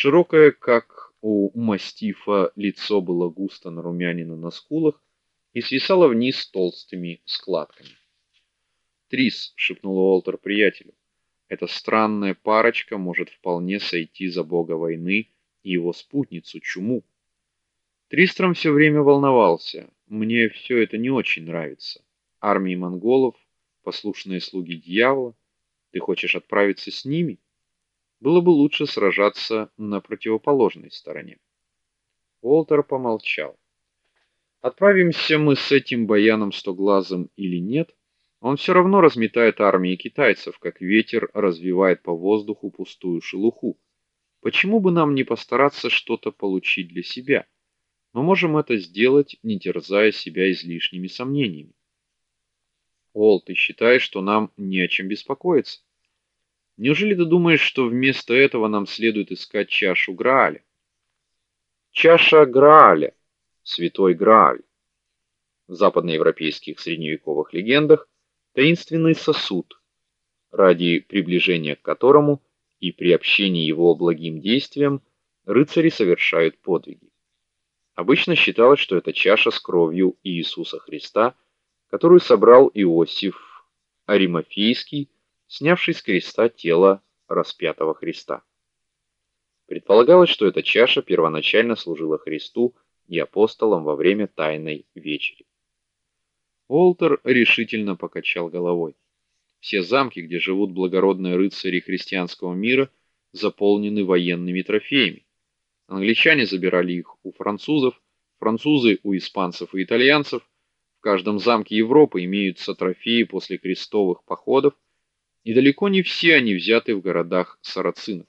Широкое, как у мастифа, лицо было густо нарумянено на скулах и свисало вниз толстыми складками. "Трис", шепнул Уолтер приятелю. "Эта странная парочка может вполне сойти за бога войны и его спутницу чуму". Тристром все время волновался. Мне все это не очень нравится. Армии монголов, послушные слуги дьявола. Ты хочешь отправиться с ними? Было бы лучше сражаться на противоположной стороне. Уолтер помолчал. Отправимся мы с этим баяном стоглазым или нет, он все равно разметает армии китайцев, как ветер развивает по воздуху пустую шелуху. Почему бы нам не постараться что-то получить для себя? Мы можем это сделать, не терзая себя излишними сомнениями. Ол, ты считаешь, что нам не о чем беспокоиться? Неужели ты думаешь, что вместо этого нам следует искать чашу Грааля? Чаша Грааля, святой Грааль. В западноевропейских средневековых легендах таинственный сосуд, ради приближения к которому и при общении его благим действиям рыцари совершают подвиги. Обычно считалось, что это чаша с кровью Иисуса Христа, которую собрал Иосиф Аримафейский, снявший с креста тело распятого Христа. Предполагалось, что эта чаша первоначально служила Христу и апостолам во время тайной вечери. Олтер решительно покачал головой. Все замки, где живут благородные рыцари христианского мира, заполнены военными трофеями. Англичане забирали их у французов, французы у испанцев и итальянцев. В каждом замке Европы имеются трофеи после крестовых походов, и далеко не все они взяты в городах сарацинов.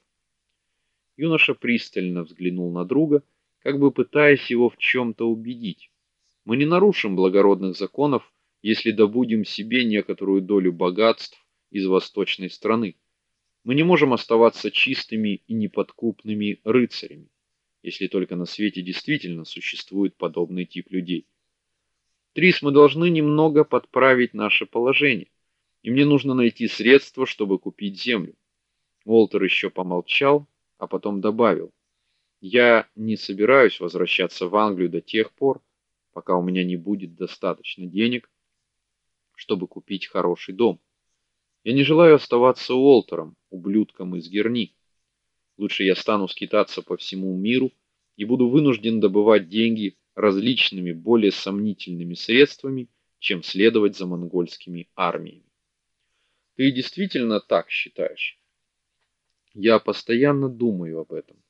Юноша пристально взглянул на друга, как бы пытаясь его в чем то убедить. Мы не нарушим благородных законов, если добудем себе некоторую долю богатств из восточной страны. Мы не можем оставаться чистыми и неподкупными рыцарями, если только на свете действительно существует подобный тип людей. Трис, мы должны немного подправить наше положение, и мне нужно найти средства, чтобы купить землю. Уолтер еще помолчал, а потом добавил: "Я не собираюсь возвращаться в Англию до тех пор, пока у меня не будет достаточно денег, чтобы купить хороший дом. Я не желаю оставаться Уолтером, ублюдком из Герни. Лучше я стану скитаться по всему миру и буду вынужден добывать деньги различными более сомнительными средствами, чем следовать за монгольскими армиями. Ты действительно так считаешь? Я постоянно думаю об этом.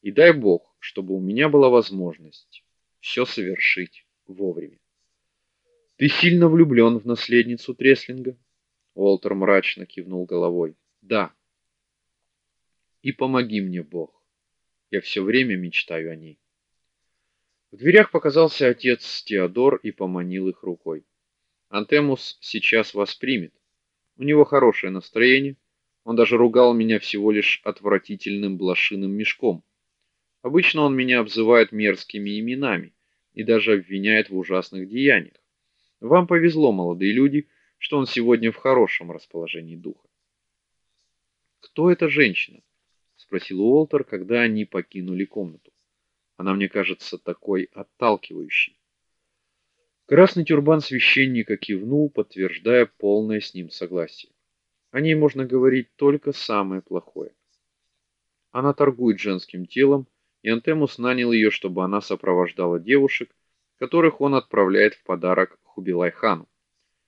И дай бог, чтобы у меня была возможность все совершить вовремя. Ты сильно влюблен в наследницу Треслинга? Уолтер мрачно кивнул головой. Да. И помоги мне, Бог. Я все время мечтаю о ней. В дверях показался отец Теодор и поманил их рукой. Антемус сейчас вас примет. У него хорошее настроение. Он даже ругал меня всего лишь отвратительным блошиным мешком. Обычно он меня обзывает мерзкими именами и даже обвиняет в ужасных деяниях. Вам повезло, молодые люди, что он сегодня в хорошем расположении духа. Кто эта женщина? спросил Уолтер, когда они покинули комнату. Она мне кажется такой отталкивающей. Красный тюрбан священника кивнул, подтверждая полное с ним согласие. О ней можно говорить только самое плохое. Она торгует женским телом и Антемус нанял ее, чтобы она сопровождала девушек, которых он отправляет в подарок Хубилай-хану.